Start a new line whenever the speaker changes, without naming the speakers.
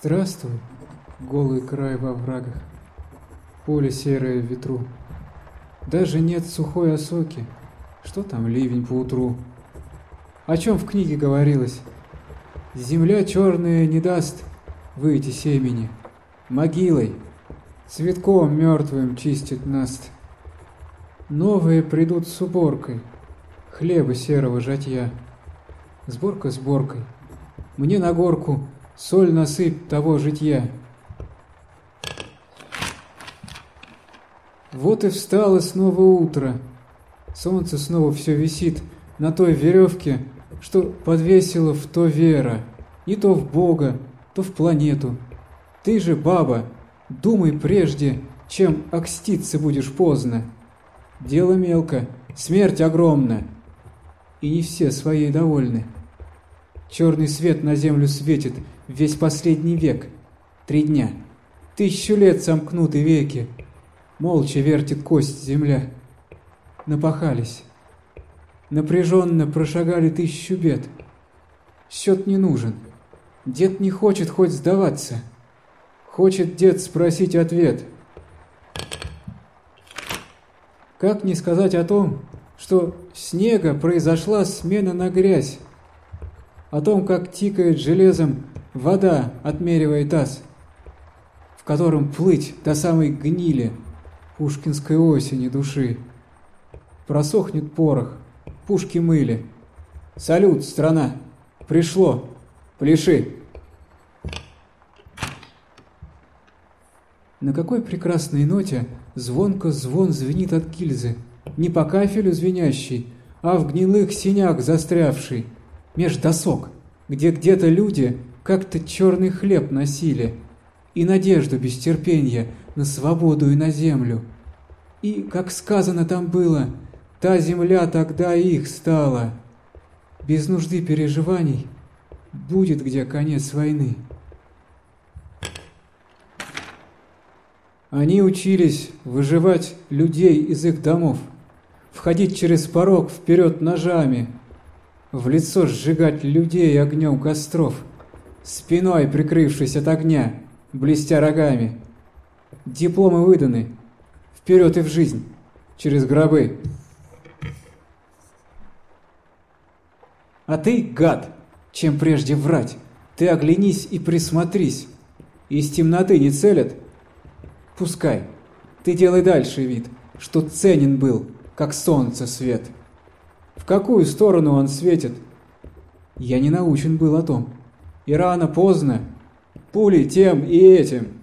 Здравствуй, голый край во врагах, поле серое в ветру. Даже нет сухой осоки, что там ливень по утру. О чем в книге говорилось? Земля черная не даст выйти семени, могилой, цветком мертвым чистит наст. Новые придут с уборкой, хлеба серого жатья. Сборка сборкой, мне на горку соль насыпь того житья. Вот и встало снова утро. Солнце снова все висит на той веревке, что подвесила в то вера, не то в Бога, то в планету. Ты же, баба, думай прежде, чем окститься будешь поздно. Дело мелко, смерть огромна, и не все своей довольны. Черный свет на землю светит весь последний век. Три дня. Тысячу лет сомкнуты веки. Молча вертит кость земля. Напахались. Напряженно прошагали тысячу бед. Счет не нужен. Дед не хочет хоть сдаваться. Хочет дед спросить ответ. Как не сказать о том, что снега произошла смена на грязь, о том, как тикает железом вода, отмеривая таз, в котором плыть до самой гнили пушкинской осени души. Просохнет порох, пушки мыли. Салют, страна! Пришло! Пляши! На какой прекрасной ноте звонко звон звенит от гильзы, не по кафелю звенящий, а в гнилых синях застрявший – меж досок, где где-то люди как-то черный хлеб носили, и надежду без терпения на свободу и на землю. И, как сказано там было, та земля тогда их стала. Без нужды переживаний будет где конец войны. Они учились выживать людей из их домов, входить через порог вперед ножами, в лицо сжигать людей огнем костров, спиной прикрывшись от огня, блестя рогами. Дипломы выданы, вперед и в жизнь, через гробы. А ты, гад, чем прежде врать, ты оглянись и присмотрись. Из темноты не целят? Пускай. Ты делай дальше вид, что ценен был, как солнце свет. Какую сторону он светит? Я не научен был о том. И рано, поздно. Пули тем и этим.